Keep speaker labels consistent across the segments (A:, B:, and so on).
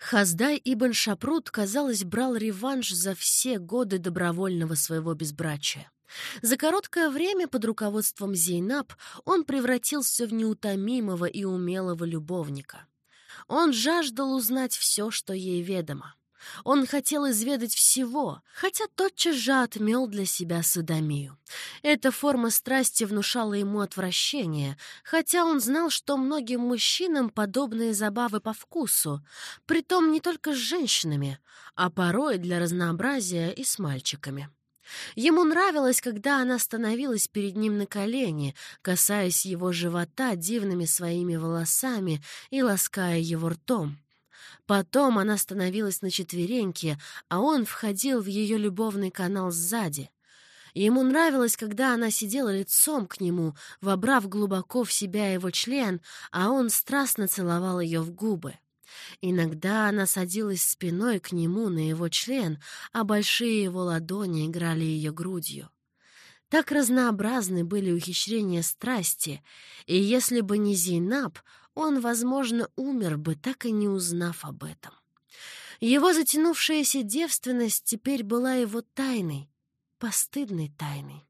A: Хаздай Ибн Шапрут, казалось, брал реванш за все годы добровольного своего безбрачия. За короткое время под руководством Зейнаб он превратился в неутомимого и умелого любовника. Он жаждал узнать все, что ей ведомо. Он хотел изведать всего, хотя тотчас же отмел для себя садомию. Эта форма страсти внушала ему отвращение, хотя он знал, что многим мужчинам подобные забавы по вкусу, притом не только с женщинами, а порой для разнообразия и с мальчиками. Ему нравилось, когда она становилась перед ним на колени, касаясь его живота дивными своими волосами и лаская его ртом. Потом она становилась на четвереньки, а он входил в ее любовный канал сзади. Ему нравилось, когда она сидела лицом к нему, вобрав глубоко в себя его член, а он страстно целовал ее в губы. Иногда она садилась спиной к нему на его член, а большие его ладони играли ее грудью. Так разнообразны были ухищрения страсти, и если бы не Зейнаб, он, возможно, умер бы, так и не узнав об этом. Его затянувшаяся девственность теперь была его тайной, постыдной тайной.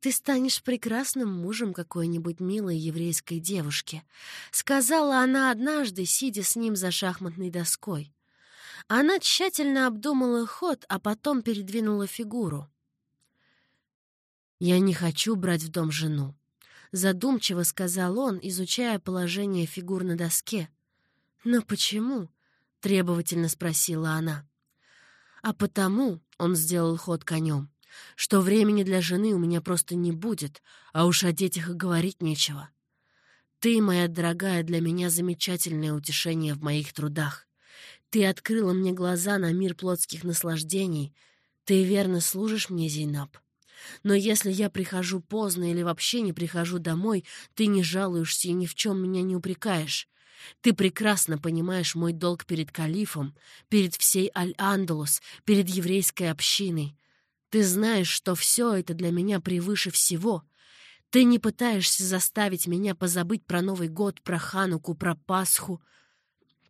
A: «Ты станешь прекрасным мужем какой-нибудь милой еврейской девушки», — сказала она однажды, сидя с ним за шахматной доской. Она тщательно обдумала ход, а потом передвинула фигуру. «Я не хочу брать в дом жену задумчиво сказал он, изучая положение фигур на доске. «Но почему?» — требовательно спросила она. «А потому», — он сделал ход конем, «что времени для жены у меня просто не будет, а уж о детях и говорить нечего. Ты, моя дорогая, для меня замечательное утешение в моих трудах. Ты открыла мне глаза на мир плотских наслаждений. Ты верно служишь мне, Зейнаб. Но если я прихожу поздно или вообще не прихожу домой, ты не жалуешься и ни в чем меня не упрекаешь. Ты прекрасно понимаешь мой долг перед калифом, перед всей Аль-Андалус, перед еврейской общиной. Ты знаешь, что все это для меня превыше всего. Ты не пытаешься заставить меня позабыть про Новый год, про Хануку, про Пасху.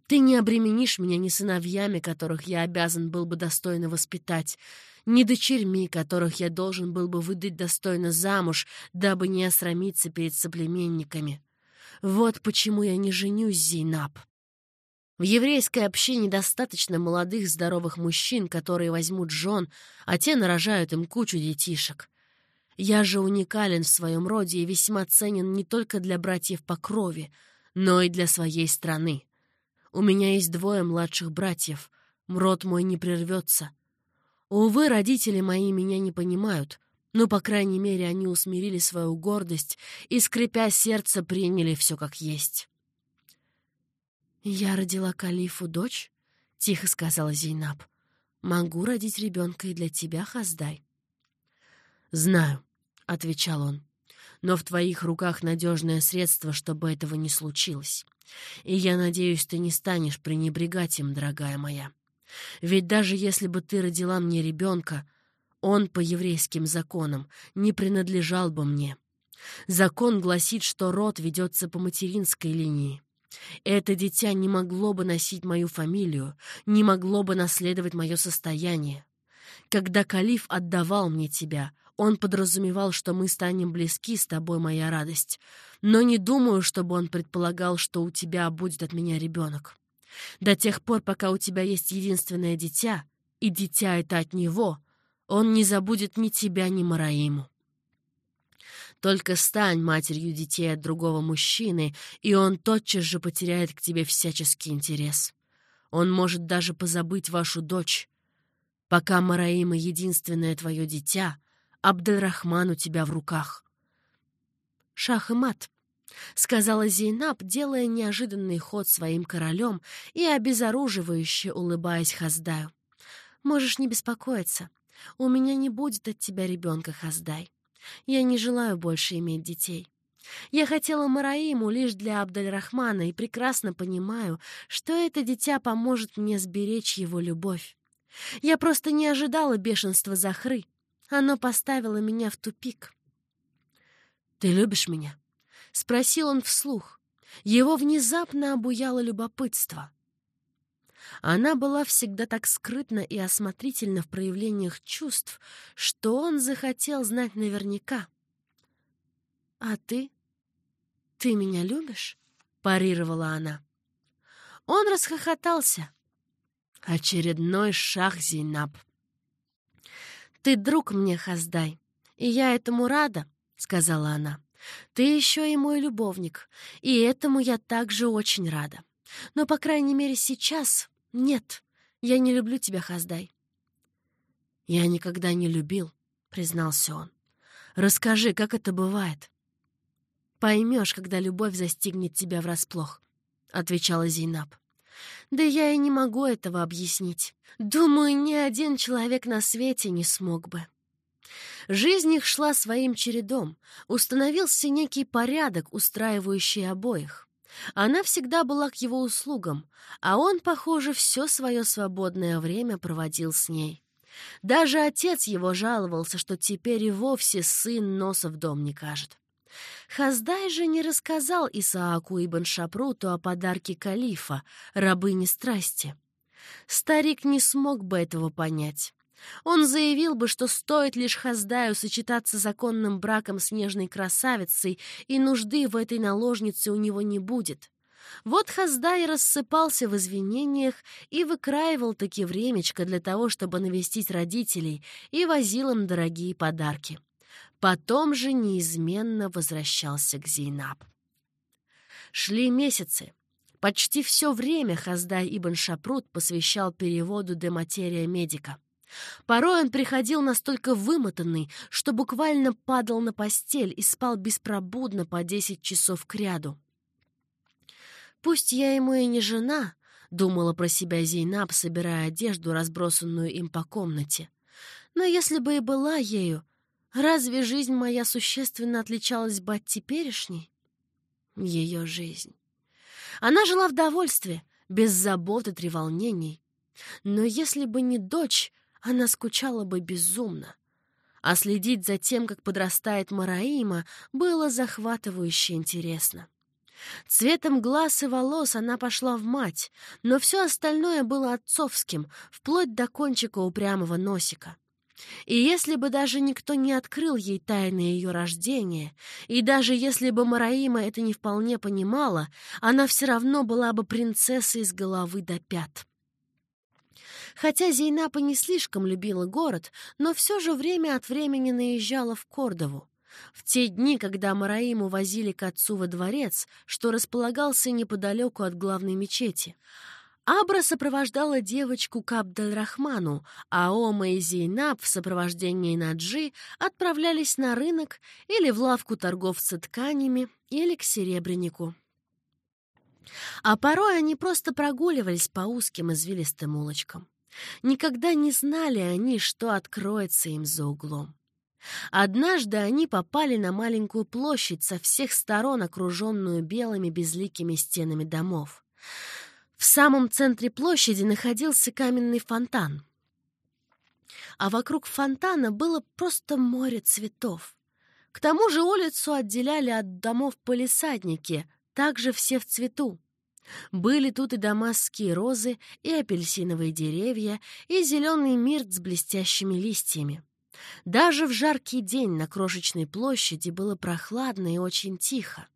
A: Ты не обременишь меня ни сыновьями, которых я обязан был бы достойно воспитать, ни дочерьми, которых я должен был бы выдать достойно замуж, дабы не осрамиться перед соплеменниками. Вот почему я не женюсь, Зейнаб. В еврейской общине достаточно молодых здоровых мужчин, которые возьмут жен, а те нарожают им кучу детишек. Я же уникален в своем роде и весьма ценен не только для братьев по крови, но и для своей страны. У меня есть двое младших братьев. Род мой не прервется. Увы, родители мои меня не понимают, но, по крайней мере, они усмирили свою гордость и, скрипя сердце, приняли все как есть. «Я родила Калифу дочь?» — тихо сказала Зейнаб. «Могу родить ребенка и для тебя, Хаздай». «Знаю», — отвечал он, — «но в твоих руках надежное средство, чтобы этого не случилось. И я надеюсь, ты не станешь пренебрегать им, дорогая моя». Ведь даже если бы ты родила мне ребенка, он по еврейским законам не принадлежал бы мне. Закон гласит, что род ведется по материнской линии. Это дитя не могло бы носить мою фамилию, не могло бы наследовать мое состояние. Когда калиф отдавал мне тебя, он подразумевал, что мы станем близки с тобой, моя радость, но не думаю, чтобы он предполагал, что у тебя будет от меня ребенок. До тех пор, пока у тебя есть единственное дитя, и дитя это от него, он не забудет ни тебя, ни Мараиму. Только стань матерью детей от другого мужчины, и он тотчас же потеряет к тебе всяческий интерес. Он может даже позабыть вашу дочь. Пока Мараима — единственное твое дитя, Абдельрахман у тебя в руках. Шах и мат. — сказала Зейнаб, делая неожиданный ход своим королем и обезоруживающе улыбаясь Хаздаю. «Можешь не беспокоиться. У меня не будет от тебя ребенка, Хаздай. Я не желаю больше иметь детей. Я хотела Мараиму лишь для Абдальрахмана и прекрасно понимаю, что это дитя поможет мне сберечь его любовь. Я просто не ожидала бешенства Захры. Оно поставило меня в тупик. «Ты любишь меня?» — спросил он вслух. Его внезапно обуяло любопытство. Она была всегда так скрытна и осмотрительна в проявлениях чувств, что он захотел знать наверняка. «А ты? Ты меня любишь?» — парировала она. Он расхохотался. Очередной шах Зейнаб. «Ты друг мне, Хаздай, и я этому рада», — сказала она. «Ты еще и мой любовник, и этому я также очень рада. Но, по крайней мере, сейчас нет, я не люблю тебя, Хаздай». «Я никогда не любил», — признался он. «Расскажи, как это бывает?» «Поймешь, когда любовь застигнет тебя врасплох», — отвечала Зейнаб. «Да я и не могу этого объяснить. Думаю, ни один человек на свете не смог бы». Жизнь их шла своим чередом, установился некий порядок, устраивающий обоих. Она всегда была к его услугам, а он, похоже, все свое свободное время проводил с ней. Даже отец его жаловался, что теперь и вовсе сын носа в дом не кажет. Хаздай же не рассказал Исааку ибн Шапруту о подарке калифа, рабыне страсти. Старик не смог бы этого понять. Он заявил бы, что стоит лишь Хаздаю сочетаться законным браком с нежной красавицей, и нужды в этой наложнице у него не будет. Вот Хаздай рассыпался в извинениях и выкраивал таки времечко для того, чтобы навестить родителей, и возил им дорогие подарки. Потом же неизменно возвращался к Зейнаб. Шли месяцы. Почти все время Хаздай Ибн Шапрут посвящал переводу «Де материя медика». Порой он приходил настолько вымотанный, что буквально падал на постель и спал беспробудно по десять часов кряду. «Пусть я ему и не жена», — думала про себя Зейнаб, собирая одежду, разбросанную им по комнате. «Но если бы и была ею, Разве жизнь моя существенно отличалась бы от теперешней? Ее жизнь. Она жила в довольстве, без забот и треволнений. Но если бы не дочь, она скучала бы безумно. А следить за тем, как подрастает Мараима, было захватывающе интересно. Цветом глаз и волос она пошла в мать, но все остальное было отцовским, вплоть до кончика упрямого носика. И если бы даже никто не открыл ей тайны ее рождения, и даже если бы Мараима это не вполне понимала, она все равно была бы принцессой с головы до пят. Хотя Зейнапа не слишком любила город, но все же время от времени наезжала в Кордову. В те дни, когда Мараиму возили к отцу во дворец, что располагался неподалеку от главной мечети — Абра сопровождала девочку к Абдальрахману, а Ома и Зейнаб в сопровождении Наджи отправлялись на рынок или в лавку торговца тканями, или к серебрянику. А порой они просто прогуливались по узким извилистым улочкам. Никогда не знали они, что откроется им за углом. Однажды они попали на маленькую площадь со всех сторон, окруженную белыми безликими стенами домов. В самом центре площади находился каменный фонтан. А вокруг фонтана было просто море цветов. К тому же улицу отделяли от домов полисадники, также все в цвету. Были тут и дамасские розы, и апельсиновые деревья, и зеленый мирт с блестящими листьями. Даже в жаркий день на крошечной площади было прохладно и очень тихо.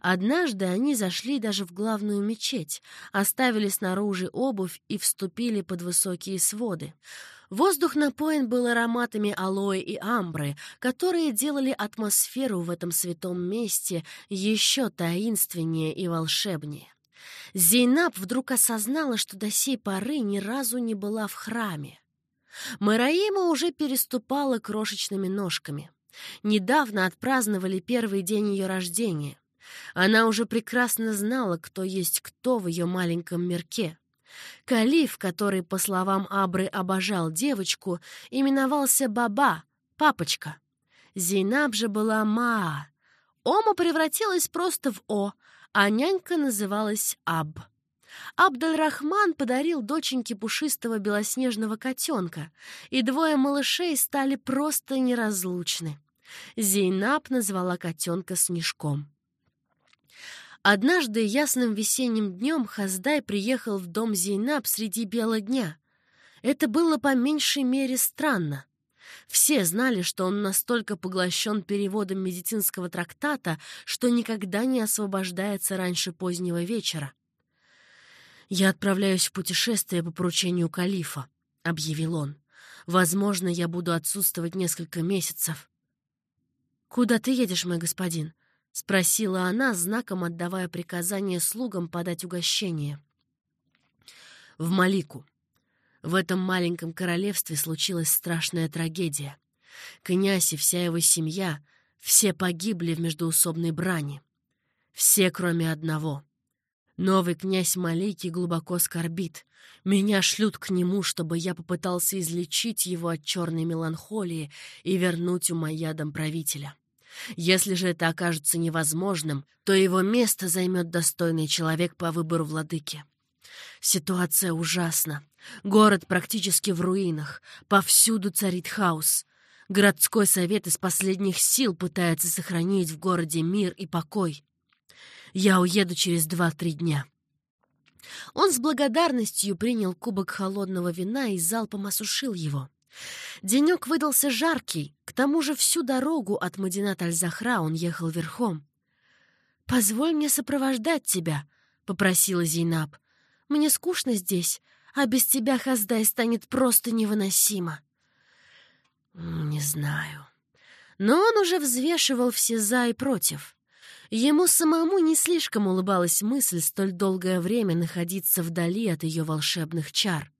A: Однажды они зашли даже в главную мечеть, оставили снаружи обувь и вступили под высокие своды. Воздух напоен был ароматами алоэ и амбры, которые делали атмосферу в этом святом месте еще таинственнее и волшебнее. Зейнаб вдруг осознала, что до сей поры ни разу не была в храме. Мараима уже переступала крошечными ножками. Недавно отпраздновали первый день ее рождения. Она уже прекрасно знала, кто есть кто в ее маленьком мирке. Калиф, который, по словам Абры, обожал девочку, именовался Баба, папочка. Зейнаб же была Маа. Ома превратилась просто в О, а нянька называлась Аб. Абдальрахман подарил доченьке пушистого белоснежного котенка, и двое малышей стали просто неразлучны. Зейнаб назвала котенка Снежком. Однажды ясным весенним днем Хаздай приехал в дом Зейнаб среди бела дня. Это было по меньшей мере странно. Все знали, что он настолько поглощен переводом медицинского трактата, что никогда не освобождается раньше позднего вечера. «Я отправляюсь в путешествие по поручению калифа», — объявил он. «Возможно, я буду отсутствовать несколько месяцев». «Куда ты едешь, мой господин?» — спросила она, знаком отдавая приказание слугам подать угощение. «В Малику. В этом маленьком королевстве случилась страшная трагедия. Князь и вся его семья — все погибли в междоусобной брани. Все, кроме одного — Новый князь Малики глубоко скорбит. Меня шлют к нему, чтобы я попытался излечить его от черной меланхолии и вернуть умоядам правителя. Если же это окажется невозможным, то его место займет достойный человек по выбору владыки. Ситуация ужасна. Город практически в руинах. Повсюду царит хаос. Городской совет из последних сил пытается сохранить в городе мир и покой. Я уеду через два-три дня». Он с благодарностью принял кубок холодного вина и залпом осушил его. Денек выдался жаркий, к тому же всю дорогу от Мадинат Аль-Захра он ехал верхом. «Позволь мне сопровождать тебя», — попросила Зейнаб. «Мне скучно здесь, а без тебя Хаздай станет просто невыносимо». «Не знаю». Но он уже взвешивал все «за» и «против». Ему самому не слишком улыбалась мысль столь долгое время находиться вдали от ее волшебных чар.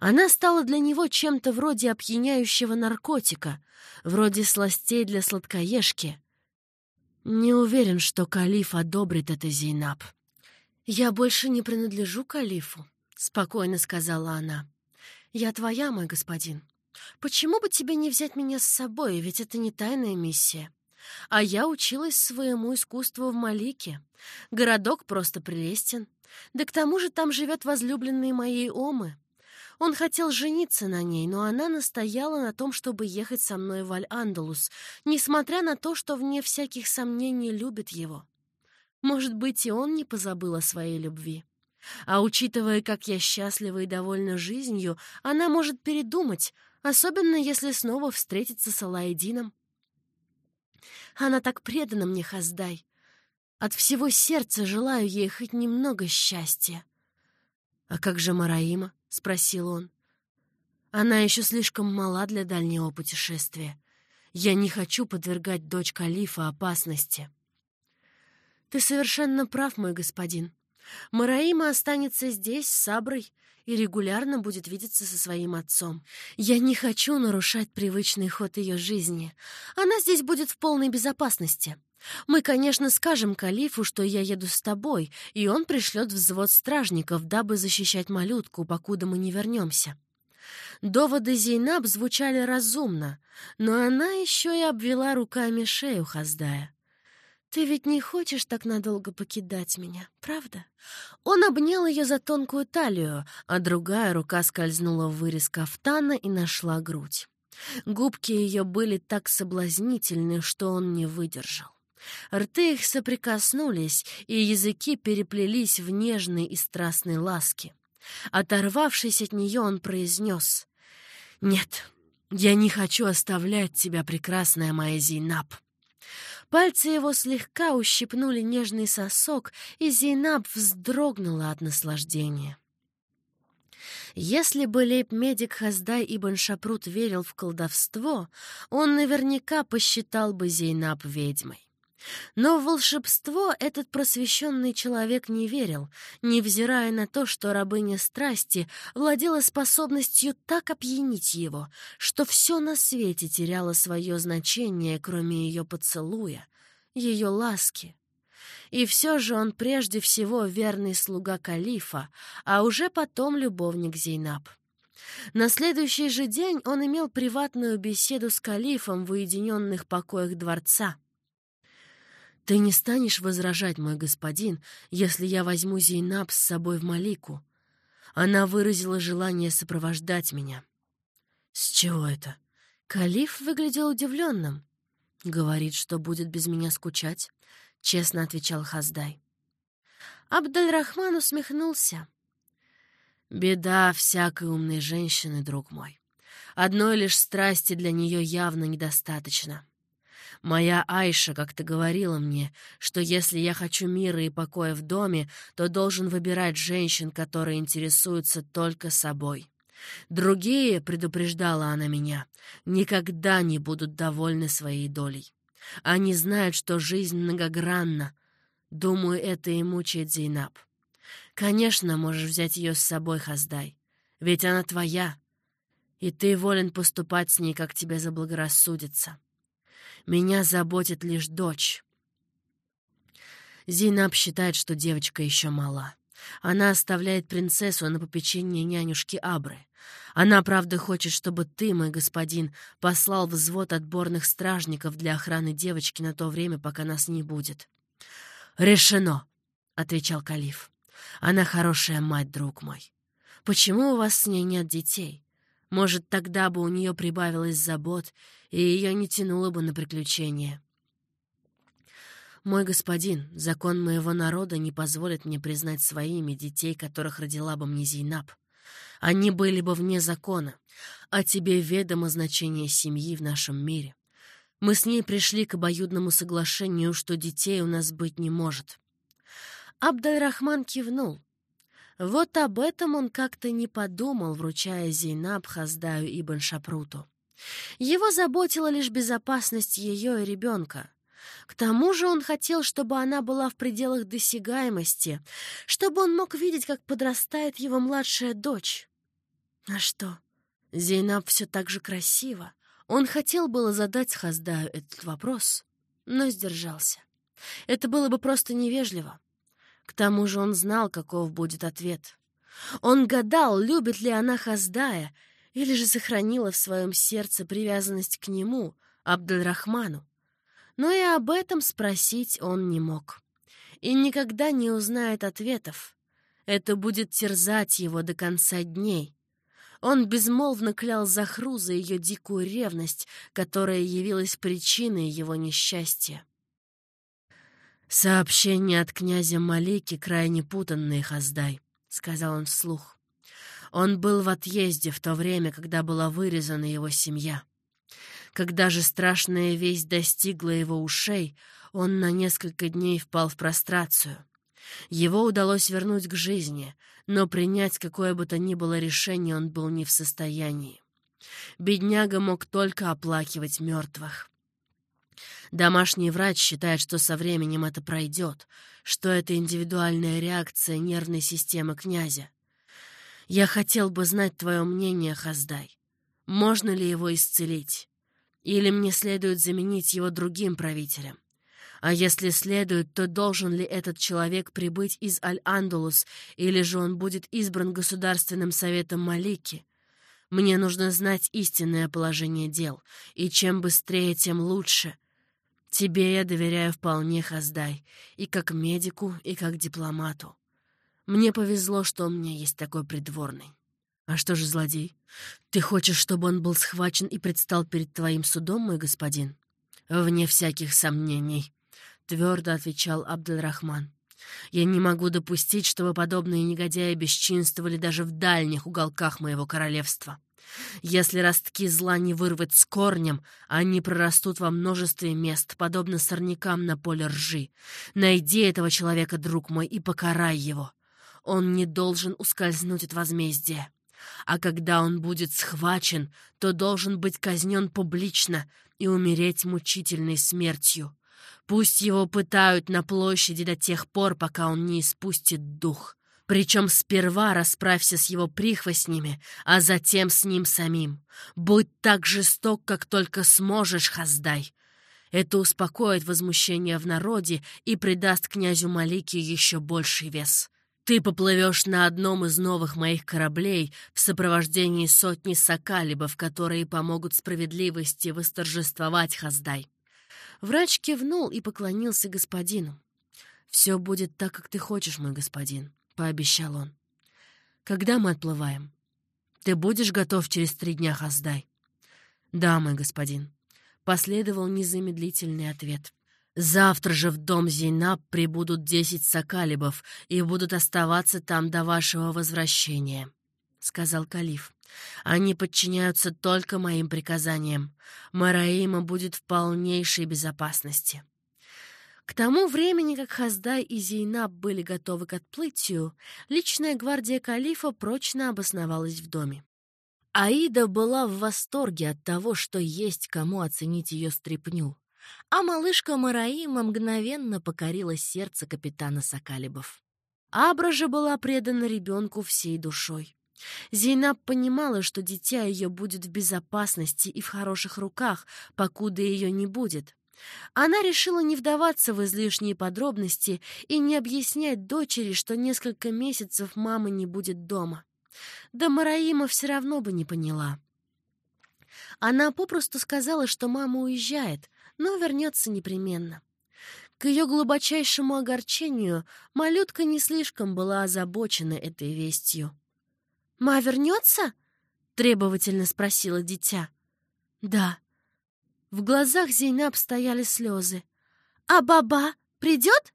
A: Она стала для него чем-то вроде опьяняющего наркотика, вроде сластей для сладкоежки. Не уверен, что калиф одобрит это Зейнаб. «Я больше не принадлежу калифу», — спокойно сказала она. «Я твоя, мой господин. Почему бы тебе не взять меня с собой, ведь это не тайная миссия?» А я училась своему искусству в Малике. Городок просто прелестен. Да к тому же там живет возлюбленный моей Омы. Он хотел жениться на ней, но она настояла на том, чтобы ехать со мной в Аль-Андалус, несмотря на то, что вне всяких сомнений любит его. Может быть, и он не позабыл о своей любви. А учитывая, как я счастлива и довольна жизнью, она может передумать, особенно если снова встретится с Алайдином. Она так предана мне, Хаздай. От всего сердца желаю ей хоть немного счастья. «А как же Мараима?» — спросил он. «Она еще слишком мала для дальнего путешествия. Я не хочу подвергать дочь Калифа опасности». «Ты совершенно прав, мой господин. Мараима останется здесь с Саброй и регулярно будет видеться со своим отцом. Я не хочу нарушать привычный ход ее жизни. Она здесь будет в полной безопасности. Мы, конечно, скажем Калифу, что я еду с тобой, и он пришлет взвод стражников, дабы защищать малютку, покуда мы не вернемся. Доводы Зейнаб звучали разумно, но она еще и обвела руками шею Хаздая. «Ты ведь не хочешь так надолго покидать меня, правда?» Он обнял ее за тонкую талию, а другая рука скользнула в вырез кафтана и нашла грудь. Губки ее были так соблазнительны, что он не выдержал. Рты их соприкоснулись, и языки переплелись в нежной и страстной ласке. Оторвавшись от нее, он произнес «Нет, я не хочу оставлять тебя, прекрасная моя Зейнаб». Пальцы его слегка ущипнули нежный сосок, и Зейнаб вздрогнула от наслаждения. Если бы лейб-медик Хаздай Ибн Шапрут верил в колдовство, он наверняка посчитал бы Зейнаб ведьмой. Но в волшебство этот просвещенный человек не верил, невзирая на то, что рабыня страсти владела способностью так опьянить его, что все на свете теряло свое значение, кроме ее поцелуя, ее ласки. И все же он прежде всего верный слуга калифа, а уже потом любовник Зейнаб. На следующий же день он имел приватную беседу с калифом в уединенных покоях дворца — «Ты не станешь возражать, мой господин, если я возьму Зейнаб с собой в Малику?» Она выразила желание сопровождать меня. «С чего это?» Калиф выглядел удивленным. «Говорит, что будет без меня скучать», — честно отвечал Хаздай. Абдальрахман усмехнулся. «Беда всякой умной женщины, друг мой. Одной лишь страсти для нее явно недостаточно. Моя Айша как-то говорила мне, что если я хочу мира и покоя в доме, то должен выбирать женщин, которые интересуются только собой. Другие, предупреждала она меня, никогда не будут довольны своей долей. Они знают, что жизнь многогранна. Думаю, это и мучает Зейнаб. Конечно, можешь взять ее с собой, Хаздай, ведь она твоя, и ты волен поступать с ней, как тебе заблагорассудится. Меня заботит лишь дочь. Зейнаб считает, что девочка еще мала. Она оставляет принцессу на попечение нянюшки Абры. Она, правда, хочет, чтобы ты, мой господин, послал взвод отборных стражников для охраны девочки на то время, пока нас не будет. «Решено», — отвечал Калиф. «Она хорошая мать, друг мой. Почему у вас с ней нет детей? Может, тогда бы у нее прибавилось забот, и ее не тянуло бы на приключения». «Мой господин, закон моего народа не позволит мне признать своими детей, которых родила бы мне Зейнаб. Они были бы вне закона, а тебе ведомо значение семьи в нашем мире. Мы с ней пришли к обоюдному соглашению, что детей у нас быть не может». Абдальрахман кивнул. Вот об этом он как-то не подумал, вручая Зейнаб Хаздаю Ибн Шапруту. Его заботила лишь безопасность ее и ребенка. К тому же он хотел, чтобы она была в пределах досягаемости, чтобы он мог видеть, как подрастает его младшая дочь. А что? Зейнаб все так же красиво. Он хотел было задать Хаздаю этот вопрос, но сдержался. Это было бы просто невежливо. К тому же он знал, каков будет ответ. Он гадал, любит ли она Хаздая, или же сохранила в своем сердце привязанность к нему, Абдельрахману но и об этом спросить он не мог. И никогда не узнает ответов. Это будет терзать его до конца дней. Он безмолвно клял Захру за ее дикую ревность, которая явилась причиной его несчастья. «Сообщение от князя Малики крайне путанные, Хаздай», — сказал он вслух. Он был в отъезде в то время, когда была вырезана его семья. Когда же страшная весть достигла его ушей, он на несколько дней впал в прострацию. Его удалось вернуть к жизни, но принять какое бы то ни было решение он был не в состоянии. Бедняга мог только оплакивать мертвых. Домашний врач считает, что со временем это пройдет, что это индивидуальная реакция нервной системы князя. Я хотел бы знать твое мнение, Хаздай. Можно ли его исцелить? Или мне следует заменить его другим правителем? А если следует, то должен ли этот человек прибыть из Аль-Андалус, или же он будет избран Государственным Советом Малики? Мне нужно знать истинное положение дел, и чем быстрее, тем лучше. Тебе я доверяю вполне, Хаздай, и как медику, и как дипломату. Мне повезло, что у меня есть такой придворный. «А что же злодей? Ты хочешь, чтобы он был схвачен и предстал перед твоим судом, мой господин?» «Вне всяких сомнений», — твердо отвечал Абдельрахман. «Я не могу допустить, чтобы подобные негодяи бесчинствовали даже в дальних уголках моего королевства. Если ростки зла не вырвать с корнем, они прорастут во множестве мест, подобно сорнякам на поле ржи. Найди этого человека, друг мой, и покарай его. Он не должен ускользнуть от возмездия. А когда он будет схвачен, то должен быть казнен публично и умереть мучительной смертью. Пусть его пытают на площади до тех пор, пока он не испустит дух. Причем сперва расправься с его прихвостнями, а затем с ним самим. Будь так жесток, как только сможешь, Хаздай. Это успокоит возмущение в народе и придаст князю Малике еще больший вес. Ты поплывешь на одном из новых моих кораблей в сопровождении сотни сокалибов, которые помогут справедливости восторжествовать Хаздай». Врач кивнул и поклонился господину. «Все будет так, как ты хочешь, мой господин», — пообещал он. «Когда мы отплываем?» «Ты будешь готов через три дня, Хаздай?» «Да, мой господин», — последовал незамедлительный ответ. Завтра же в дом Зейнаб прибудут десять сокалибов и будут оставаться там до вашего возвращения», — сказал калиф. «Они подчиняются только моим приказаниям. Мараима будет в полнейшей безопасности». К тому времени, как Хаздай и Зейнаб были готовы к отплытию, личная гвардия калифа прочно обосновалась в доме. Аида была в восторге от того, что есть кому оценить ее стряпню а малышка Мараима мгновенно покорила сердце капитана Сокалибов. Абра же была предана ребенку всей душой. Зейнаб понимала, что дитя ее будет в безопасности и в хороших руках, покуда ее не будет. Она решила не вдаваться в излишние подробности и не объяснять дочери, что несколько месяцев мамы не будет дома. Да Мараима все равно бы не поняла. Она попросту сказала, что мама уезжает, но вернется непременно. К ее глубочайшему огорчению малютка не слишком была озабочена этой вестью. «Ма вернется?» — требовательно спросила дитя. «Да». В глазах Зейнаб стояли слезы. «А баба придет?»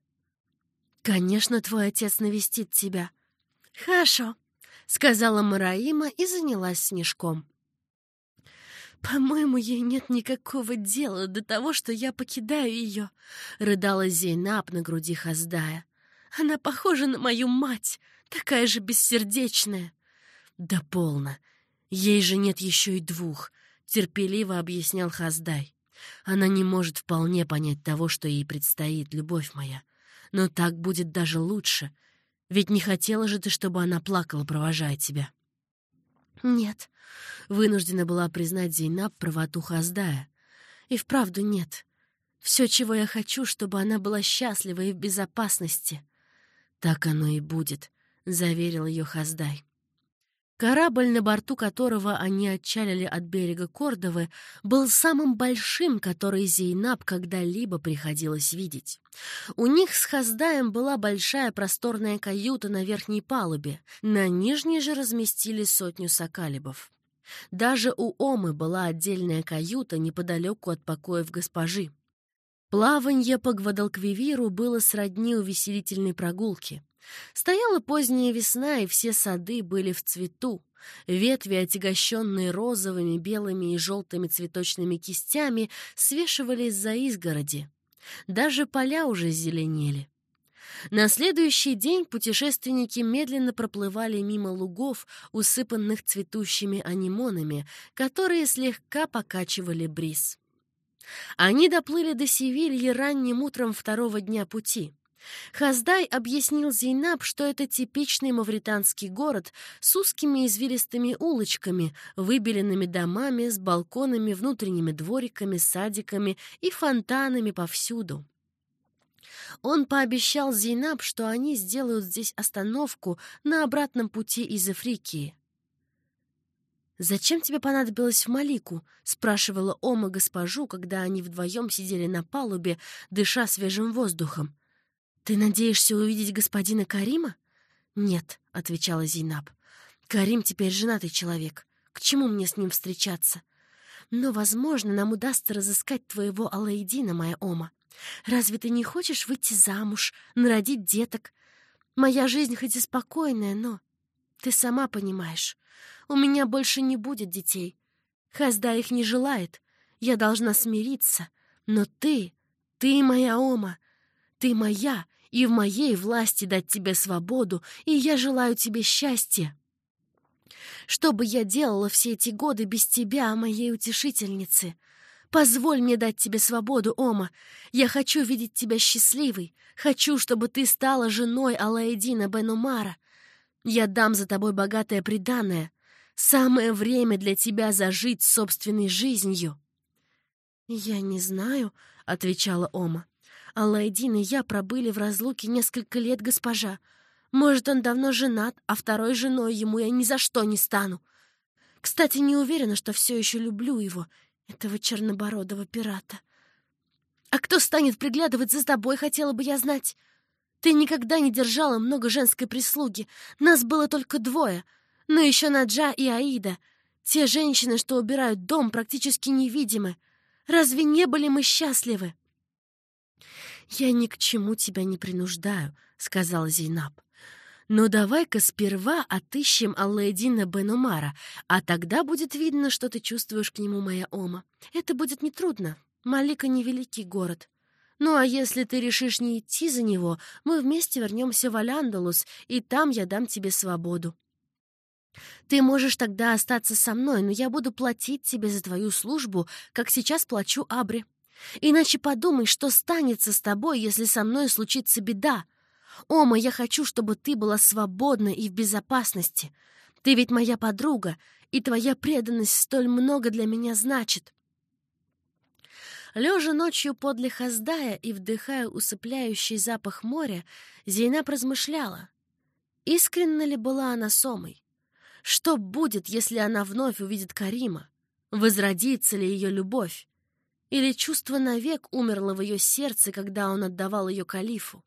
A: «Конечно, твой отец навестит тебя». «Хорошо», — сказала Мараима и занялась снежком. «По-моему, ей нет никакого дела до того, что я покидаю ее», — рыдала Зейнаб на груди Хаздая. «Она похожа на мою мать, такая же бессердечная». «Да полно. Ей же нет еще и двух», — терпеливо объяснял Хаздай. «Она не может вполне понять того, что ей предстоит, любовь моя. Но так будет даже лучше. Ведь не хотела же ты, чтобы она плакала, провожая тебя». «Нет», — вынуждена была признать Зейнаб правоту Хаздая. «И вправду нет. Все, чего я хочу, чтобы она была счастлива и в безопасности». «Так оно и будет», — заверил ее Хаздай. Корабль, на борту которого они отчалили от берега Кордовы, был самым большим, который Зейнаб когда-либо приходилось видеть. У них с Хаздаем была большая просторная каюта на верхней палубе, на нижней же разместили сотню сокалибов. Даже у Омы была отдельная каюта неподалеку от покоев госпожи. Плаванье по Гвадалквивиру было сродни увеселительной прогулке. Стояла поздняя весна, и все сады были в цвету. Ветви, отягощенные розовыми, белыми и желтыми цветочными кистями, свешивались за изгороди. Даже поля уже зеленели. На следующий день путешественники медленно проплывали мимо лугов, усыпанных цветущими анимонами, которые слегка покачивали бриз. Они доплыли до Севильи ранним утром второго дня пути. Хаздай объяснил Зейнаб, что это типичный мавританский город с узкими извилистыми улочками, выбеленными домами, с балконами, внутренними двориками, садиками и фонтанами повсюду. Он пообещал Зейнаб, что они сделают здесь остановку на обратном пути из Африки. «Зачем тебе понадобилось в Малику?» — спрашивала Ома госпожу, когда они вдвоем сидели на палубе, дыша свежим воздухом. «Ты надеешься увидеть господина Карима?» «Нет», — отвечала Зейнаб. «Карим теперь женатый человек. К чему мне с ним встречаться? Но, возможно, нам удастся разыскать твоего Алаидина, моя Ома. Разве ты не хочешь выйти замуж, народить деток? Моя жизнь хоть и спокойная, но... Ты сама понимаешь, у меня больше не будет детей. Хазда их не желает. Я должна смириться. Но ты, ты моя Ома, ты моя, и в моей власти дать тебе свободу, и я желаю тебе счастья. Что бы я делала все эти годы без тебя, моей утешительницы? Позволь мне дать тебе свободу, Ома. Я хочу видеть тебя счастливой. Хочу, чтобы ты стала женой Алаэдина Бенумара. Я дам за тобой богатое приданое. Самое время для тебя зажить собственной жизнью. «Я не знаю», — отвечала Ома. Аллайдин и я пробыли в разлуке несколько лет, госпожа. Может, он давно женат, а второй женой ему я ни за что не стану. Кстати, не уверена, что все еще люблю его, этого чернобородого пирата. А кто станет приглядывать за тобой, хотела бы я знать. Ты никогда не держала много женской прислуги. Нас было только двое. Но еще Наджа и Аида. Те женщины, что убирают дом, практически невидимы. Разве не были мы счастливы? «Я ни к чему тебя не принуждаю», — сказала Зейнаб. «Но давай-ка сперва отыщем Аллаэдина Бен Умара, а тогда будет видно, что ты чувствуешь к нему, моя Ома. Это будет нетрудно. Малика — невеликий город. Ну а если ты решишь не идти за него, мы вместе вернемся в Аляндалус, и там я дам тебе свободу. Ты можешь тогда остаться со мной, но я буду платить тебе за твою службу, как сейчас плачу Абре. Иначе подумай, что станется с тобой, если со мной случится беда. Ома, я хочу, чтобы ты была свободна и в безопасности. Ты ведь моя подруга, и твоя преданность столь много для меня значит. Лежа ночью подле Хаздая и вдыхая усыпляющий запах моря, Зейнаб размышляла. Искренна ли была она Сомой? Что будет, если она вновь увидит Карима? Возродится ли ее любовь? Или чувство навек умерло в ее сердце, когда он отдавал ее калифу?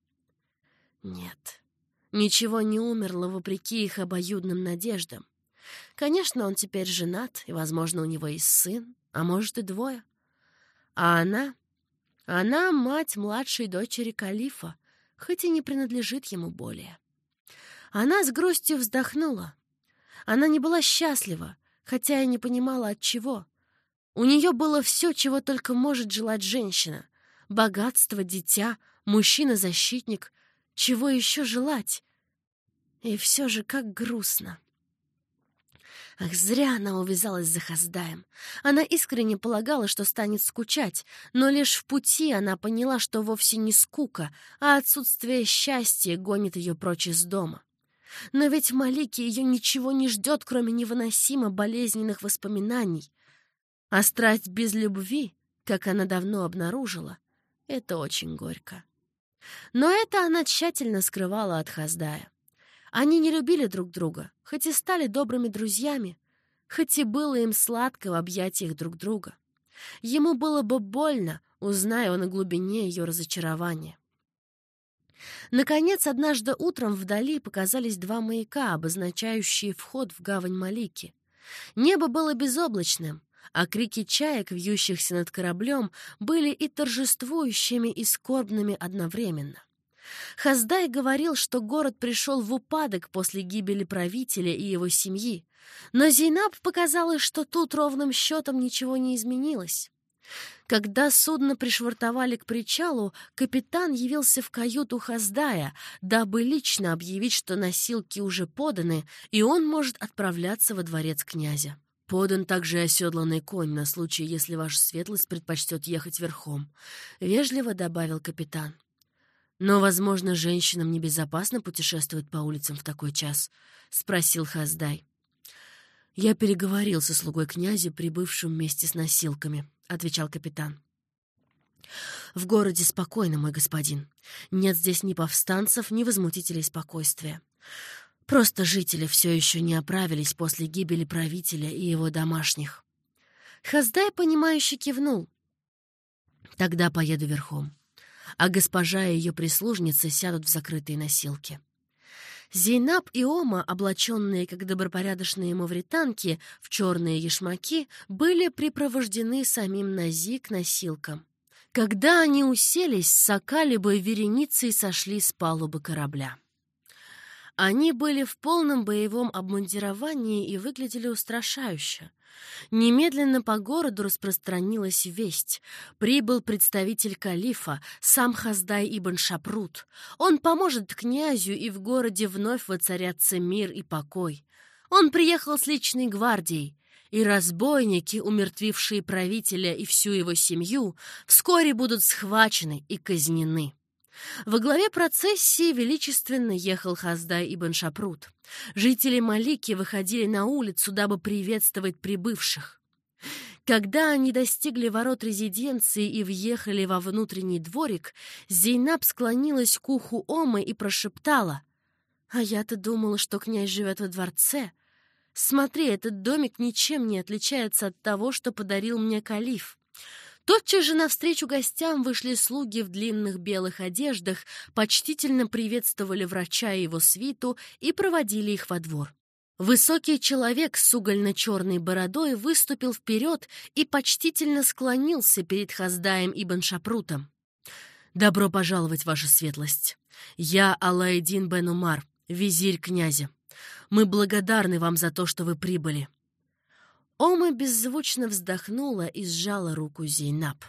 A: Нет, ничего не умерло вопреки их обоюдным надеждам. Конечно, он теперь женат, и, возможно, у него есть сын, а может и двое. А она? Она мать младшей дочери калифа, хоть и не принадлежит ему более. Она с грустью вздохнула. Она не была счастлива, хотя и не понимала от чего. У нее было все, чего только может желать женщина. Богатство, дитя, мужчина-защитник. Чего еще желать? И все же как грустно. Ах, зря она увязалась за Хаздаем. Она искренне полагала, что станет скучать, но лишь в пути она поняла, что вовсе не скука, а отсутствие счастья гонит ее прочь из дома. Но ведь Малике ее ничего не ждет, кроме невыносимо болезненных воспоминаний. А страсть без любви, как она давно обнаружила, это очень горько. Но это она тщательно скрывала от Хаздая. Они не любили друг друга, хоть и стали добрыми друзьями, хоть и было им сладко в объятиях друг друга. Ему было бы больно, узная он о глубине ее разочарования. Наконец, однажды утром вдали показались два маяка, обозначающие вход в гавань Малики. Небо было безоблачным, а крики чаек, вьющихся над кораблем, были и торжествующими, и скорбными одновременно. Хаздай говорил, что город пришел в упадок после гибели правителя и его семьи, но Зейнаб показалось, что тут ровным счетом ничего не изменилось. Когда судно пришвартовали к причалу, капитан явился в каюту Хаздая, дабы лично объявить, что носилки уже поданы, и он может отправляться во дворец князя. Подан также оседланный конь на случай, если ваша светлость предпочтет ехать верхом, — вежливо добавил капитан. «Но, возможно, женщинам небезопасно путешествовать по улицам в такой час?» — спросил Хаздай. «Я переговорил со слугой князя, прибывшим вместе с носилками», — отвечал капитан. «В городе спокойно, мой господин. Нет здесь ни повстанцев, ни возмутителей спокойствия. Просто жители все еще не оправились после гибели правителя и его домашних». Хаздай, понимающе кивнул. «Тогда поеду верхом а госпожа и ее прислужницы сядут в закрытые носилки. Зейнаб и Ома, облаченные как добропорядочные мавританки в черные ешмаки, были припровождены самим Нази к носилкам. Когда они уселись, Сокалибы вереницей сошли с палубы корабля. Они были в полном боевом обмундировании и выглядели устрашающе. Немедленно по городу распространилась весть. Прибыл представитель калифа, сам Хаздай ибн Шапрут. Он поможет князю, и в городе вновь воцарятся мир и покой. Он приехал с личной гвардией, и разбойники, умертвившие правителя и всю его семью, вскоре будут схвачены и казнены. Во главе процессии величественно ехал Хаздай ибн Шапрут. Жители Малики выходили на улицу, дабы приветствовать прибывших. Когда они достигли ворот резиденции и въехали во внутренний дворик, Зейнаб склонилась к уху Омы и прошептала. «А я-то думала, что князь живет во дворце. Смотри, этот домик ничем не отличается от того, что подарил мне калиф». Тотчас же навстречу гостям вышли слуги в длинных белых одеждах, почтительно приветствовали врача и его свиту и проводили их во двор. Высокий человек с угольно-черной бородой выступил вперед и почтительно склонился перед Хаздаем Ибн Шапрутом. «Добро пожаловать, ваша светлость. Я Алаэдин бен Умар, визирь князя. Мы благодарны вам за то, что вы прибыли». Ома беззвучно вздохнула и сжала руку Зейнаб.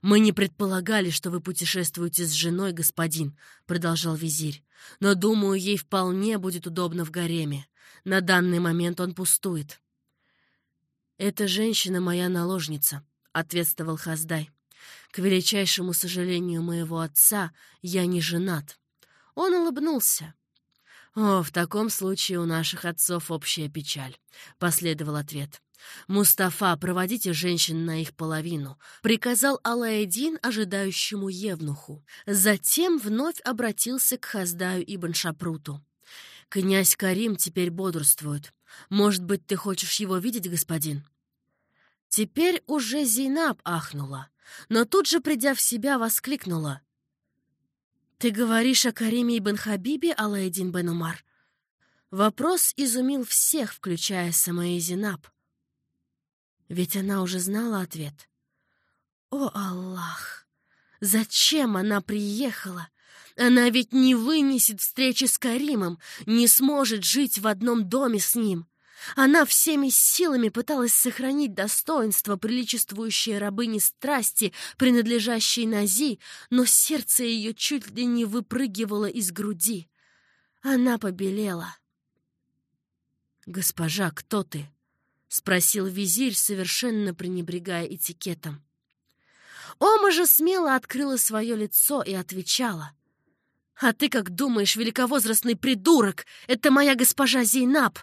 A: «Мы не предполагали, что вы путешествуете с женой, господин», — продолжал визирь. «Но, думаю, ей вполне будет удобно в гареме. На данный момент он пустует». «Эта женщина моя наложница», — ответствовал Хаздай. «К величайшему сожалению моего отца я не женат». Он улыбнулся. «О, в таком случае у наших отцов общая печаль», — последовал ответ. «Мустафа, проводите женщин на их половину», — приказал Алаэдин ожидающему Евнуху. Затем вновь обратился к Хаздаю Ибн Шапруту. «Князь Карим теперь бодрствует. Может быть, ты хочешь его видеть, господин?» Теперь уже Зейнаб ахнула, но тут же, придя в себя, воскликнула. «Ты говоришь о Кариме ибн Хабибе, Алаэдин бен Умар?» Вопрос изумил всех, включая самое Зинаб. Ведь она уже знала ответ. «О, Аллах! Зачем она приехала? Она ведь не вынесет встречи с Каримом, не сможет жить в одном доме с ним. Она всеми силами пыталась сохранить достоинство, приличествующее рабыне страсти, принадлежащей Нази, но сердце ее чуть ли не выпрыгивало из груди. Она побелела. «Госпожа, кто ты?» — спросил визирь, совершенно пренебрегая этикетом. Ома же смело открыла свое лицо и отвечала. «А ты как думаешь, великовозрастный придурок? Это моя госпожа Зейнаб!»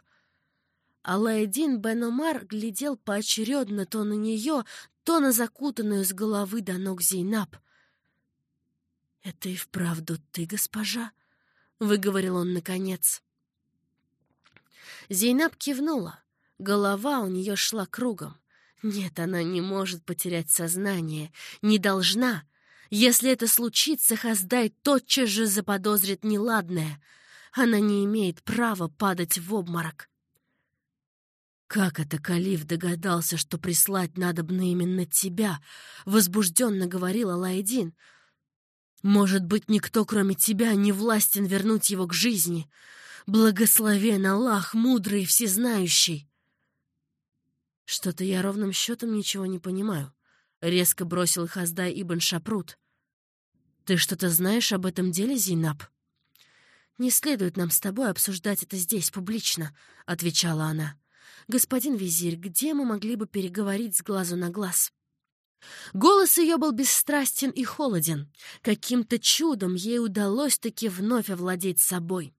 A: Алаэдин бен Омар глядел поочередно то на нее, то на закутанную с головы до ног Зейнаб. «Это и вправду ты, госпожа?» — выговорил он наконец. Зейнаб кивнула. Голова у нее шла кругом. Нет, она не может потерять сознание, не должна. Если это случится, Хаздай тотчас же заподозрит неладное. Она не имеет права падать в обморок. «Как это Калиф догадался, что прислать надобно именно тебя?» — возбужденно говорил Алайдин. «Может быть, никто, кроме тебя, не властен вернуть его к жизни. Благословен Аллах, мудрый и всезнающий!» «Что-то я ровным счетом ничего не понимаю», — резко бросил Хаздай Ибн Шапрут. «Ты что-то знаешь об этом деле, Зейнаб?» «Не следует нам с тобой обсуждать это здесь, публично», — отвечала она. «Господин визирь, где мы могли бы переговорить с глазу на глаз?» Голос ее был бесстрастен и холоден. Каким-то чудом ей удалось таки вновь овладеть собой.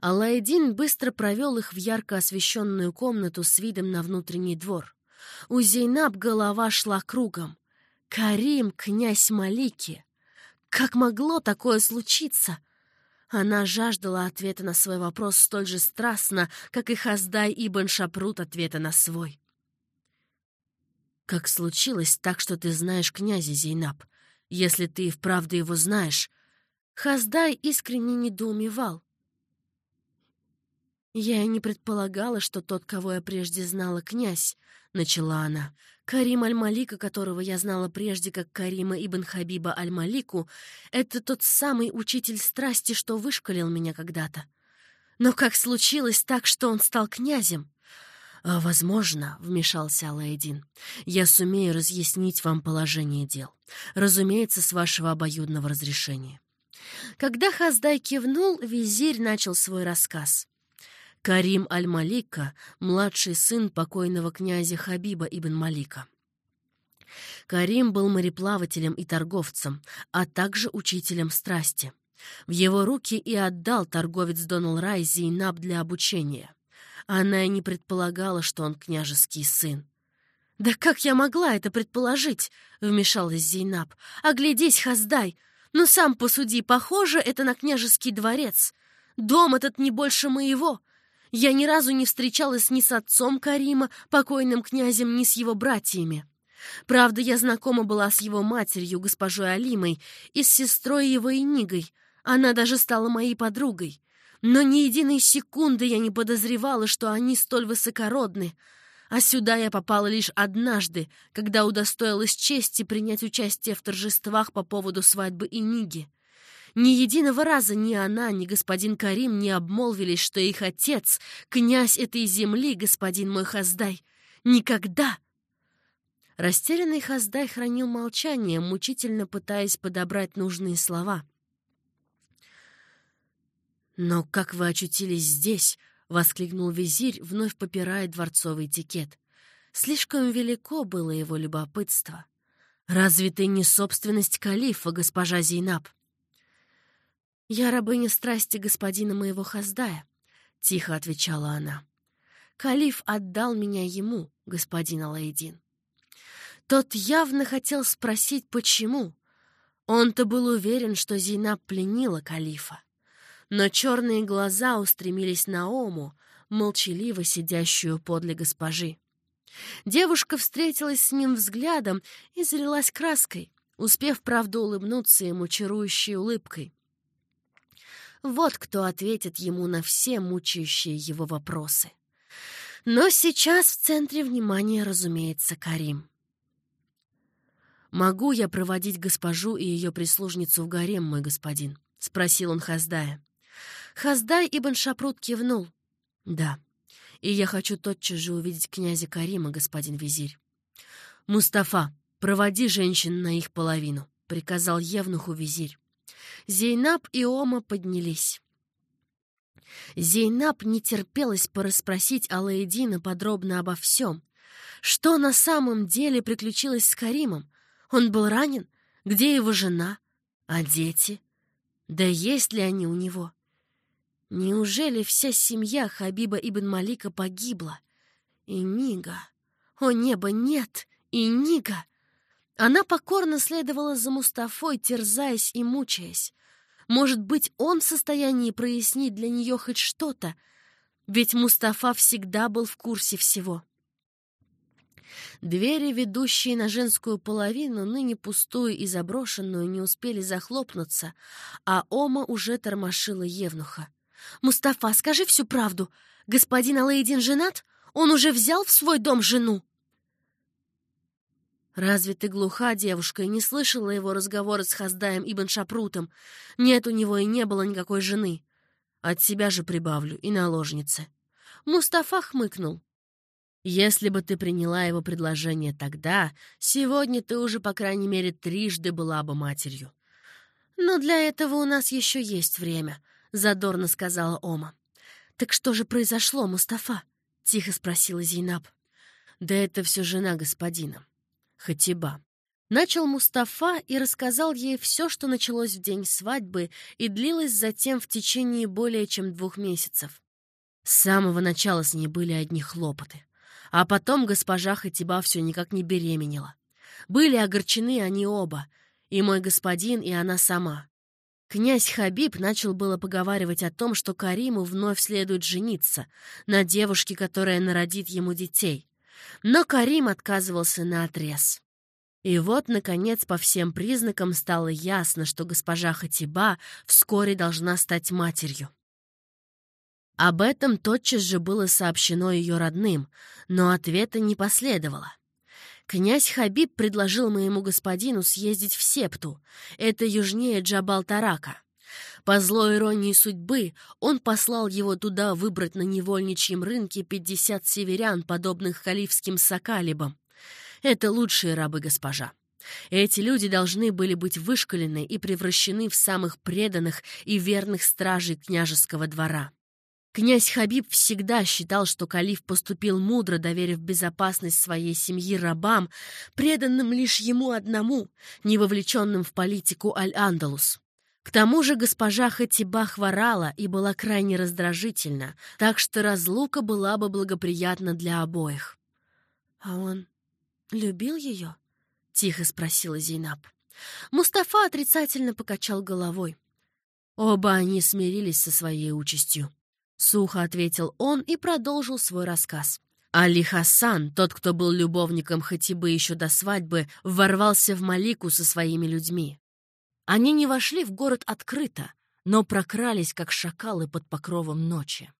A: Аллайдин быстро провел их в ярко освещенную комнату с видом на внутренний двор. У Зейнаб голова шла кругом. «Карим, князь Малики! Как могло такое случиться?» Она жаждала ответа на свой вопрос столь же страстно, как и Хаздай Ибн Шапрут ответа на свой. «Как случилось так, что ты знаешь князя Зейнаб? Если ты и вправду его знаешь...» Хаздай искренне недоумевал. «Я и не предполагала, что тот, кого я прежде знала, князь», — начала она. Карим Аль-Малика, которого я знала прежде как Карима ибн Хабиба Аль-Малику, это тот самый учитель страсти, что вышкалил меня когда-то. Но как случилось так, что он стал князем? «А, «Возможно», — вмешался Алаэдин, — «я сумею разъяснить вам положение дел. Разумеется, с вашего обоюдного разрешения». Когда Хаздай кивнул, визирь начал свой рассказ. Карим Аль-Малика, младший сын покойного князя Хабиба ибн Малика. Карим был мореплавателем и торговцем, а также учителем страсти. В его руки и отдал торговец Донал Рай Зейнаб для обучения. Она и не предполагала, что он княжеский сын. «Да как я могла это предположить?» — вмешалась Зейнаб. «Оглядись, Хаздай! Ну сам посуди, похоже, это на княжеский дворец. Дом этот не больше моего. Я ни разу не встречалась ни с отцом Карима, покойным князем, ни с его братьями. Правда, я знакома была с его матерью, госпожой Алимой, и с сестрой его Инигой. Она даже стала моей подругой. Но ни единой секунды я не подозревала, что они столь высокородны. А сюда я попала лишь однажды, когда удостоилась чести принять участие в торжествах по поводу свадьбы Иниги. Ни единого раза ни она, ни господин Карим не обмолвились, что их отец — князь этой земли, господин мой Хаздай. Никогда! Растерянный Хаздай хранил молчание, мучительно пытаясь подобрать нужные слова. «Но как вы очутились здесь?» — воскликнул визирь, вновь попирая дворцовый этикет. Слишком велико было его любопытство. «Разве ты не собственность калифа, госпожа Зейнаб?» «Я рабыня страсти господина моего Хаздая», — тихо отвечала она. «Калиф отдал меня ему, господин Алайдин». Тот явно хотел спросить, почему. Он-то был уверен, что Зейнаб пленила калифа. Но черные глаза устремились на Ому, молчаливо сидящую подле госпожи. Девушка встретилась с ним взглядом и залилась краской, успев, правда, улыбнуться ему чарующей улыбкой. Вот кто ответит ему на все мучающие его вопросы. Но сейчас в центре внимания, разумеется, Карим. «Могу я проводить госпожу и ее прислужницу в гарем, мой господин?» — спросил он Хаздая. Хаздай Ибн Шапрут кивнул. «Да, и я хочу тотчас же увидеть князя Карима, господин визирь». «Мустафа, проводи женщин на их половину», — приказал Евнуху визирь. Зейнаб и Ома поднялись. Зейнаб не терпелось порасспросить Алаэдина подробно обо всем. Что на самом деле приключилось с Каримом? Он был ранен? Где его жена? А дети? Да есть ли они у него? Неужели вся семья Хабиба ибн Малика погибла? И Нига... О небо, нет! И Нига! Она покорно следовала за Мустафой, терзаясь и мучаясь. Может быть, он в состоянии прояснить для нее хоть что-то, ведь Мустафа всегда был в курсе всего. Двери, ведущие на женскую половину, ныне пустую и заброшенную, не успели захлопнуться, а Ома уже тормошила Евнуха. «Мустафа, скажи всю правду. Господин Алаидин женат? Он уже взял в свой дом жену?» «Разве ты глуха, девушка, и не слышала его разговора с Хаздаем Ибн Шапрутом? Нет у него и не было никакой жены. От себя же прибавлю, и наложницы». Мустафа хмыкнул. «Если бы ты приняла его предложение тогда, сегодня ты уже, по крайней мере, трижды была бы матерью». «Но для этого у нас еще есть время», — задорно сказала Ома. «Так что же произошло, Мустафа?» — тихо спросила Зейнаб. «Да это все жена господина. Хатиба. Начал Мустафа и рассказал ей все, что началось в день свадьбы и длилось затем в течение более чем двух месяцев. С самого начала с ней были одни хлопоты. А потом госпожа Хатиба все никак не беременела. Были огорчены они оба, и мой господин, и она сама. Князь Хабиб начал было поговаривать о том, что Кариму вновь следует жениться на девушке, которая народит ему детей. Но Карим отказывался на отрез. И вот, наконец, по всем признакам стало ясно, что госпожа Хатиба вскоре должна стать матерью. Об этом тотчас же было сообщено ее родным, но ответа не последовало. Князь Хабиб предложил моему господину съездить в Септу, это южнее Джабал-Тарака. По злой иронии судьбы он послал его туда выбрать на невольничьем рынке 50 северян, подобных халифским сокалибам. Это лучшие рабы госпожа. Эти люди должны были быть вышкалены и превращены в самых преданных и верных стражей княжеского двора. Князь Хабиб всегда считал, что калиф поступил мудро, доверив безопасность своей семьи рабам, преданным лишь ему одному, не вовлеченным в политику Аль-Андалус. К тому же госпожа Хатиба хворала и была крайне раздражительна, так что разлука была бы благоприятна для обоих. «А он любил ее?» — тихо спросила Зейнаб. Мустафа отрицательно покачал головой. Оба они смирились со своей участью. Сухо ответил он и продолжил свой рассказ. Али Хасан, тот, кто был любовником Хатибы еще до свадьбы, ворвался в Малику со своими людьми. Они не вошли в город открыто, но прокрались, как шакалы под покровом ночи.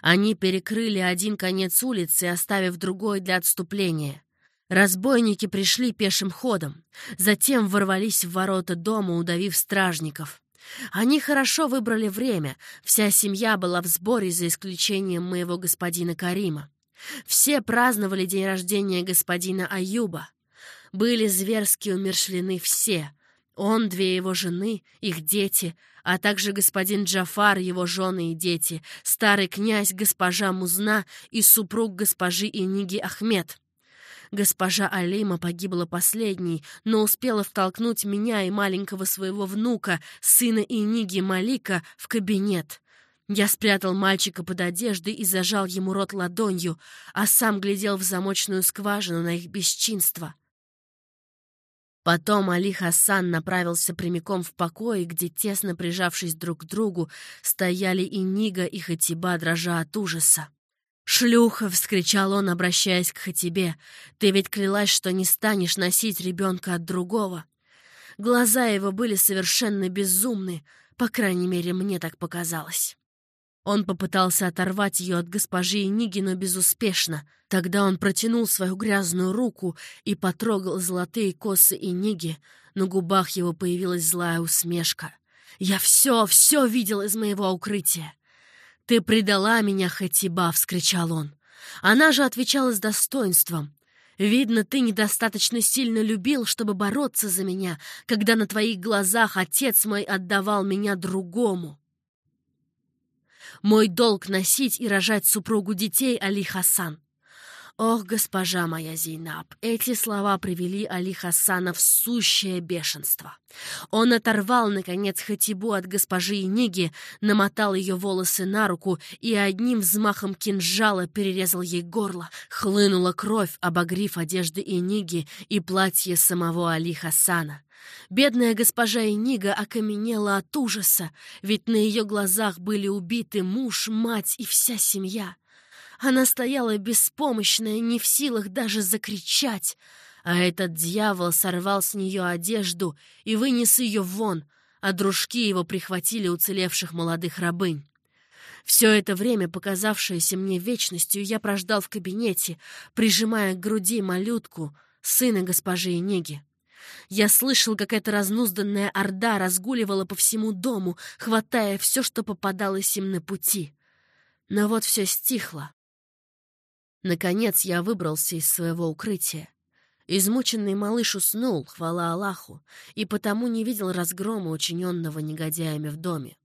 A: Они перекрыли один конец улицы, оставив другой для отступления. Разбойники пришли пешим ходом, затем ворвались в ворота дома, удавив стражников. Они хорошо выбрали время, вся семья была в сборе, за исключением моего господина Карима. Все праздновали день рождения господина Аюба. Были зверски умершлены все. Он, две его жены, их дети, а также господин Джафар, его жены и дети, старый князь, госпожа Музна и супруг госпожи Иниги Ахмед. Госпожа Алима погибла последней, но успела втолкнуть меня и маленького своего внука, сына Иниги Малика, в кабинет. Я спрятал мальчика под одеждой и зажал ему рот ладонью, а сам глядел в замочную скважину на их бесчинство. Потом Али Хасан направился прямиком в покой, где, тесно прижавшись друг к другу, стояли и Нига, и Хатиба, дрожа от ужаса. «Шлюха!» — вскричал он, обращаясь к Хатибе. «Ты ведь клялась, что не станешь носить ребенка от другого!» Глаза его были совершенно безумны, по крайней мере, мне так показалось. Он попытался оторвать ее от госпожи Ниги, но безуспешно. Тогда он протянул свою грязную руку и потрогал золотые косы Иниги. На губах его появилась злая усмешка. «Я все, все видел из моего укрытия!» «Ты предала меня, Хатиба!» — вскричал он. Она же отвечала с достоинством. «Видно, ты недостаточно сильно любил, чтобы бороться за меня, когда на твоих глазах отец мой отдавал меня другому». Мой долг носить и рожать супругу детей Али Хасан. «Ох, госпожа моя Зейнаб!» Эти слова привели Али Хасана в сущее бешенство. Он оторвал, наконец, Хатибу от госпожи Иниги, намотал ее волосы на руку и одним взмахом кинжала перерезал ей горло. Хлынула кровь, обогрив одежды Иниги и платье самого Али Хасана. Бедная госпожа Инига окаменела от ужаса, ведь на ее глазах были убиты муж, мать и вся семья. Она стояла беспомощная, не в силах даже закричать, а этот дьявол сорвал с нее одежду и вынес ее вон, а дружки его прихватили уцелевших молодых рабынь. Все это время, показавшееся мне вечностью, я прождал в кабинете, прижимая к груди малютку, сына госпожи Энеги. Я слышал, как эта разнузданная орда разгуливала по всему дому, хватая все, что попадалось им на пути. Но вот все стихло. Наконец я выбрался из своего укрытия. Измученный малыш уснул, хвала Аллаху, и потому не видел разгрома, учиненного негодяями в доме.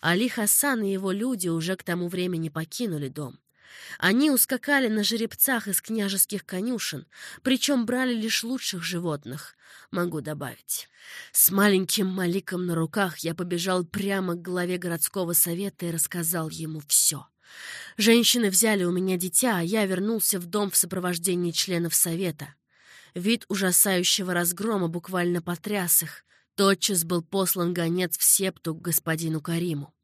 A: Али Хасан и его люди уже к тому времени покинули дом. Они ускакали на жеребцах из княжеских конюшен, причем брали лишь лучших животных, могу добавить. С маленьким Маликом на руках я побежал прямо к главе городского совета и рассказал ему все — Женщины взяли у меня дитя, а я вернулся в дом в сопровождении членов совета. Вид ужасающего разгрома буквально потряс их. Тотчас был послан гонец в септу к господину Кариму.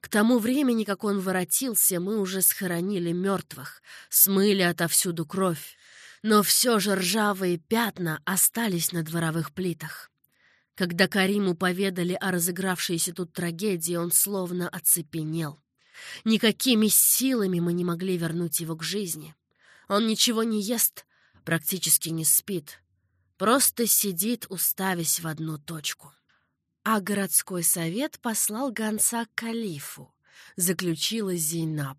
A: К тому времени, как он воротился, мы уже схоронили мертвых, смыли отовсюду кровь. Но все же ржавые пятна остались на дворовых плитах. Когда Кариму поведали о разыгравшейся тут трагедии, он словно оцепенел. Никакими силами мы не могли вернуть его к жизни. Он ничего не ест, практически не спит. Просто сидит, уставясь в одну точку. А городской совет послал гонца к калифу, заключила Зейнаб.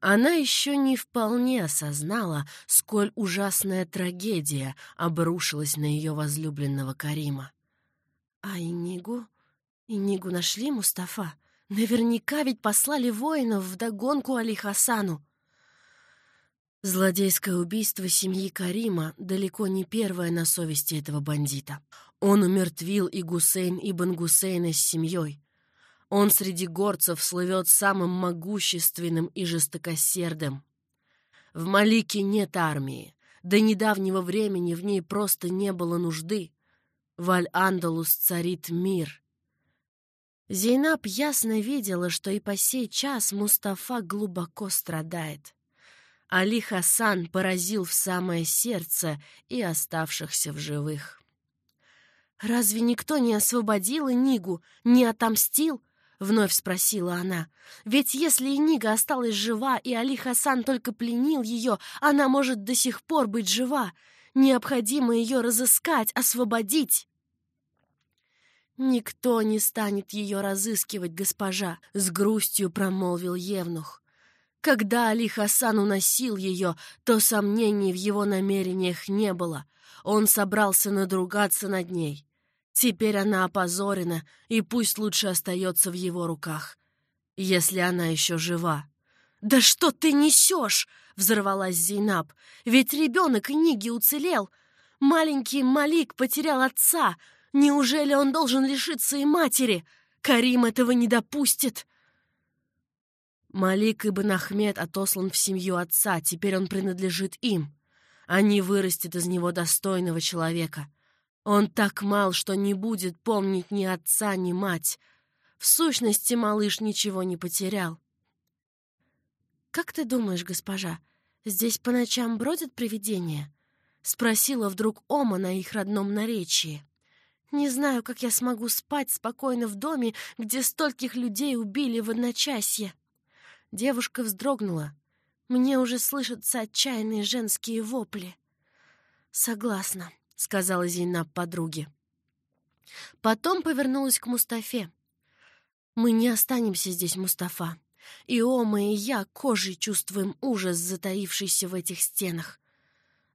A: Она еще не вполне осознала, сколь ужасная трагедия обрушилась на ее возлюбленного Карима. «А Инигу? Инигу нашли, Мустафа?» Наверняка ведь послали воинов в догонку Али Хасану. Злодейское убийство семьи Карима далеко не первое на совести этого бандита. Он умертвил и Гусейн Ибн Гусейна с семьей. Он среди горцев слывет самым могущественным и жестокосердым. В Малике нет армии. До недавнего времени в ней просто не было нужды. В Аль-Андалус царит мир. Зейнаб ясно видела, что и по сей час Мустафа глубоко страдает. Али Хасан поразил в самое сердце и оставшихся в живых. «Разве никто не освободил Нигу, не отомстил?» —— вновь спросила она. «Ведь если Инига осталась жива, и Али Хасан только пленил ее, она может до сих пор быть жива. Необходимо ее разыскать, освободить». «Никто не станет ее разыскивать, госпожа», — с грустью промолвил Евнух. Когда Али Хасан уносил ее, то сомнений в его намерениях не было. Он собрался надругаться над ней. Теперь она опозорена, и пусть лучше остается в его руках, если она еще жива. «Да что ты несешь?» — взорвалась Зейнаб. «Ведь ребенок Ниги уцелел. Маленький Малик потерял отца. Неужели он должен лишиться и матери? Карим этого не допустит!» Малик Ибн Ахмед отослан в семью отца, теперь он принадлежит им. Они вырастят из него достойного человека. Он так мал, что не будет помнить ни отца, ни мать. В сущности, малыш ничего не потерял. «Как ты думаешь, госпожа, здесь по ночам бродят привидения?» — спросила вдруг Ома на их родном наречии. «Не знаю, как я смогу спать спокойно в доме, где стольких людей убили в одночасье». Девушка вздрогнула. Мне уже слышатся отчаянные женские вопли. «Согласна», — сказала Зейнаб подруге. Потом повернулась к Мустафе. «Мы не останемся здесь, Мустафа. И Ома, и я кожей чувствуем ужас, затаившийся в этих стенах.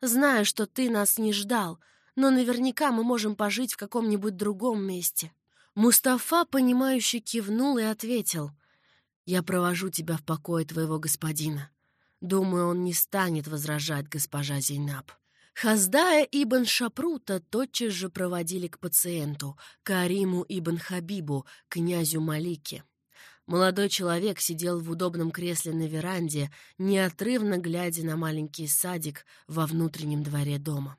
A: Знаю, что ты нас не ждал, но наверняка мы можем пожить в каком-нибудь другом месте». Мустафа, понимающе кивнул и ответил — я провожу тебя в покое твоего господина. Думаю, он не станет возражать, госпожа Зейнаб». Хаздая ибн Шапрута тотчас же проводили к пациенту, Кариму ибн Хабибу, князю Малике. Молодой человек сидел в удобном кресле на веранде, неотрывно глядя на маленький садик во внутреннем дворе дома.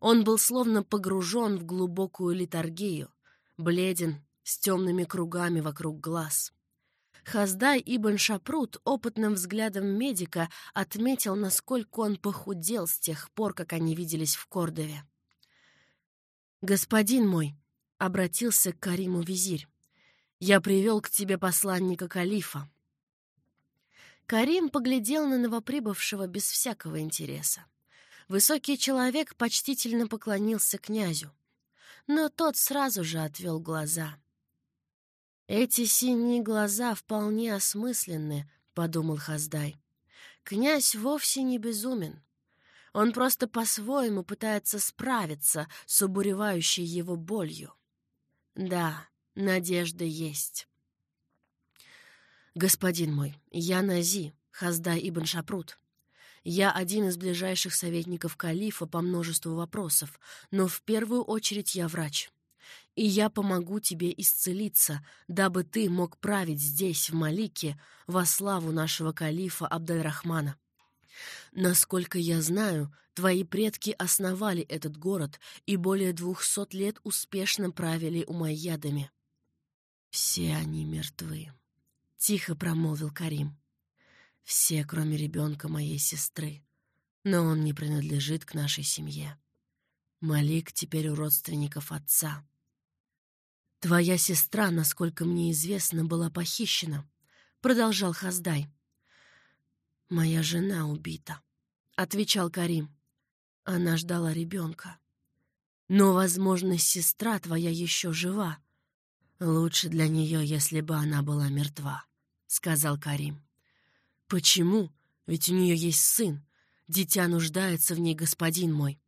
A: Он был словно погружен в глубокую литургию, бледен, с темными кругами вокруг глаз. Хаздай Ибн Шапрут опытным взглядом медика отметил, насколько он похудел с тех пор, как они виделись в Кордове. «Господин мой», — обратился к Кариму визирь, — «я привел к тебе посланника калифа». Карим поглядел на новоприбывшего без всякого интереса. Высокий человек почтительно поклонился князю, но тот сразу же отвел глаза — «Эти синие глаза вполне осмысленны», — подумал Хаздай. «Князь вовсе не безумен. Он просто по-своему пытается справиться с убуревающей его болью. Да, надежда есть». «Господин мой, я Нази, Хаздай Ибн Шапрут. Я один из ближайших советников калифа по множеству вопросов, но в первую очередь я врач и я помогу тебе исцелиться, дабы ты мог править здесь, в Малике, во славу нашего калифа Абдальрахмана. Насколько я знаю, твои предки основали этот город и более двухсот лет успешно правили умайядами. Все они мертвы, — тихо промолвил Карим. Все, кроме ребенка моей сестры. Но он не принадлежит к нашей семье. Малик теперь у родственников отца. «Твоя сестра, насколько мне известно, была похищена», — продолжал Хаздай. «Моя жена убита», — отвечал Карим. Она ждала ребенка. «Но, возможно, сестра твоя еще жива. Лучше для нее, если бы она была мертва», — сказал Карим. «Почему? Ведь у нее есть сын. Дитя нуждается в ней, господин мой».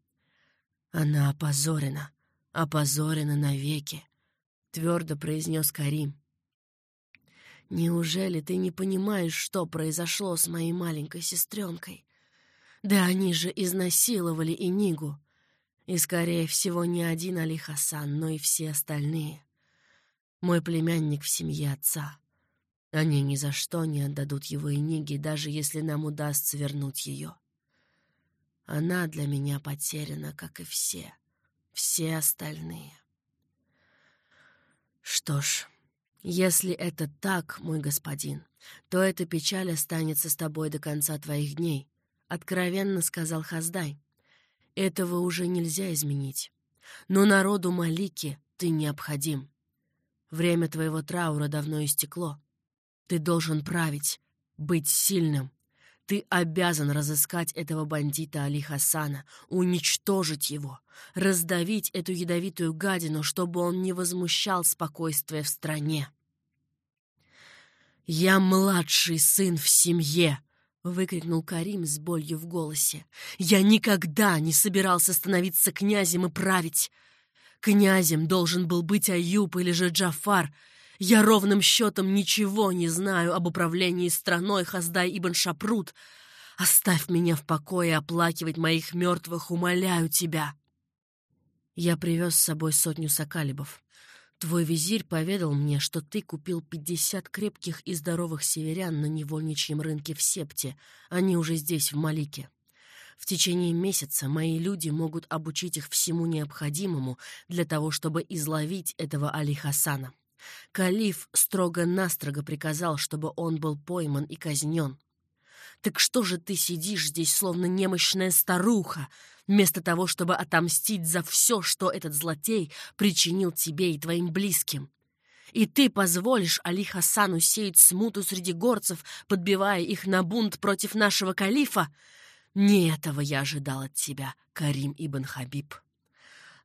A: «Она опозорена, опозорена навеки», твердо произнес Карим. «Неужели ты не понимаешь, что произошло с моей маленькой сестренкой? Да они же изнасиловали и Нигу. И, скорее всего, не один Али Хасан, но и все остальные. Мой племянник в семье отца. Они ни за что не отдадут его и Ниге, даже если нам удастся вернуть ее. Она для меня потеряна, как и все, все остальные. «Что ж, если это так, мой господин, то эта печаль останется с тобой до конца твоих дней», — откровенно сказал Хаздай. «Этого уже нельзя изменить. Но народу Малики ты необходим. Время твоего траура давно истекло. Ты должен править, быть сильным. Ты обязан разыскать этого бандита Али Хасана, уничтожить его, раздавить эту ядовитую гадину, чтобы он не возмущал спокойствие в стране. «Я младший сын в семье!» — выкрикнул Карим с болью в голосе. «Я никогда не собирался становиться князем и править. Князем должен был быть Аюб или же Джафар. Я ровным счетом ничего не знаю об управлении страной Хаздай Ибн Шапрут. Оставь меня в покое оплакивать моих мертвых, умоляю тебя!» Я привез с собой сотню сокалибов. Твой визирь поведал мне, что ты купил пятьдесят крепких и здоровых северян на невольничьем рынке в Септе. Они уже здесь, в Малике. В течение месяца мои люди могут обучить их всему необходимому для того, чтобы изловить этого Али Хасана. Калиф строго-настрого приказал, чтобы он был пойман и казнен. Так что же ты сидишь здесь, словно немощная старуха, вместо того, чтобы отомстить за все, что этот злотей причинил тебе и твоим близким? И ты позволишь Али Хасану сеять смуту среди горцев, подбивая их на бунт против нашего калифа? Не этого я ожидал от тебя, Карим Ибн Хабиб.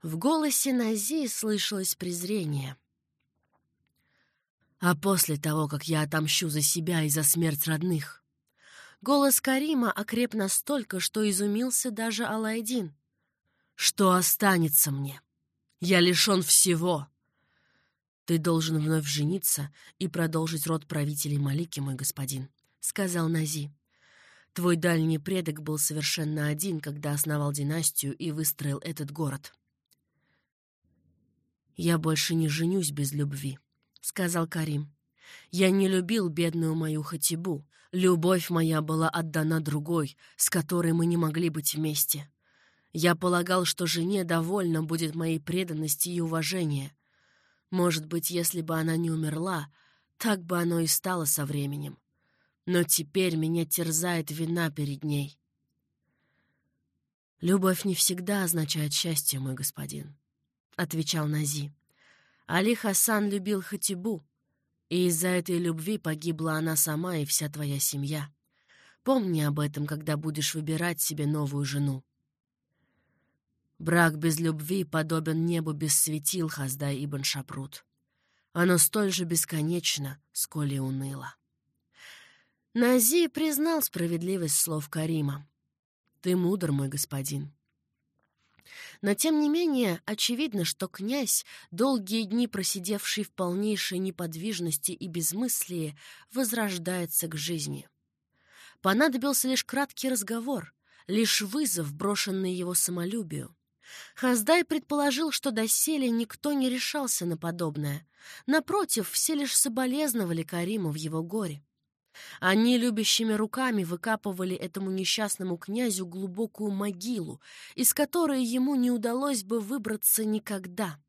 A: В голосе Нази слышалось презрение. А после того, как я отомщу за себя и за смерть родных, Голос Карима окреп настолько, что изумился даже Алайдин. «Что останется мне? Я лишен всего!» «Ты должен вновь жениться и продолжить род правителей Малики, мой господин», — сказал Нази. «Твой дальний предок был совершенно один, когда основал династию и выстроил этот город». «Я больше не женюсь без любви», — сказал Карим. «Я не любил бедную мою Хатибу, Любовь моя была отдана другой, с которой мы не могли быть вместе. Я полагал, что жене довольно будет моей преданности и уважения. Может быть, если бы она не умерла, так бы оно и стало со временем. Но теперь меня терзает вина перед ней. «Любовь не всегда означает счастье, мой господин», — отвечал Нази. Али Хасан любил Хатибу, и из-за этой любви погибла она сама и вся твоя семья. Помни об этом, когда будешь выбирать себе новую жену. Брак без любви подобен небу без светил, Хаздай Ибн Шапрут. Оно столь же бесконечно, сколь и уныло. Нази признал справедливость слов Карима. «Ты мудр, мой господин. Но, тем не менее, очевидно, что князь, долгие дни просидевший в полнейшей неподвижности и безмыслии, возрождается к жизни. Понадобился лишь краткий разговор, лишь вызов, брошенный его самолюбию. Хаздай предположил, что доселе никто не решался на подобное. Напротив, все лишь соболезновали Кариму в его горе. Они любящими руками выкапывали этому несчастному князю глубокую могилу, из которой ему не удалось бы выбраться никогда.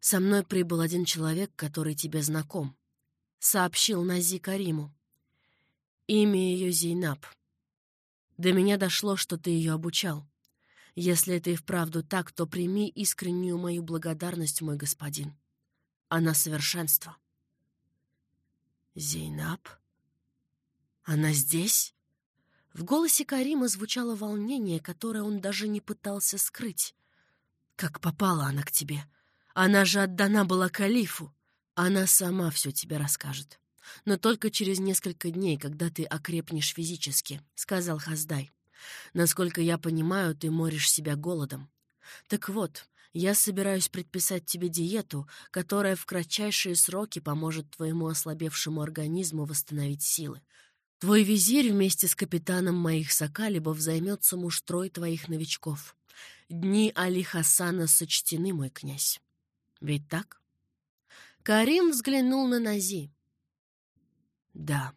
A: «Со мной прибыл один человек, который тебе знаком», — сообщил Нази Кариму. «Имя ее Зейнаб. До меня дошло, что ты ее обучал. Если это и вправду так, то прими искреннюю мою благодарность, мой господин. Она совершенство». «Зейнаб? Она здесь?» В голосе Карима звучало волнение, которое он даже не пытался скрыть. «Как попала она к тебе? Она же отдана была калифу. Она сама все тебе расскажет. Но только через несколько дней, когда ты окрепнешь физически», — сказал Хаздай. «Насколько я понимаю, ты моришь себя голодом. Так вот, я собираюсь предписать тебе диету, которая в кратчайшие сроки поможет твоему ослабевшему организму восстановить силы. Твой визирь вместе с капитаном моих сокалибов займется муштрой твоих новичков. Дни Али Хасана сочтены, мой князь. Ведь так? Карим взглянул на Нази. Да.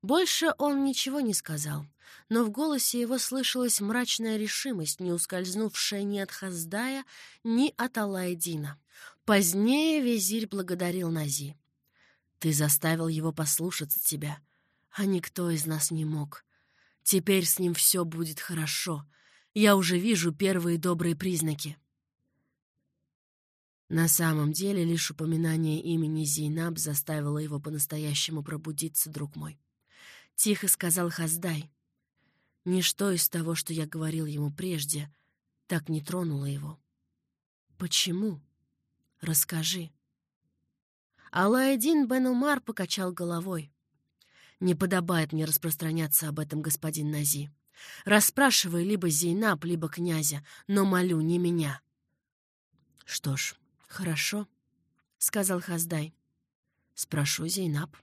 A: Больше он ничего не сказал, но в голосе его слышалась мрачная решимость, не ускользнувшая ни от Хаздая, ни от Алайдина. Позднее визирь благодарил Нази. «Ты заставил его послушаться тебя, а никто из нас не мог. Теперь с ним все будет хорошо. Я уже вижу первые добрые признаки». На самом деле, лишь упоминание имени Зейнаб заставило его по-настоящему пробудиться, друг мой. Тихо сказал Хаздай. Ничто из того, что я говорил ему прежде, так не тронуло его. Почему? Расскажи. Алаэдин бен Умар покачал головой. «Не подобает мне распространяться об этом, господин Нази. Расспрашивай либо Зейнаб, либо князя, но молю не меня». «Что ж, хорошо», — сказал Хаздай. «Спрошу Зейнаб».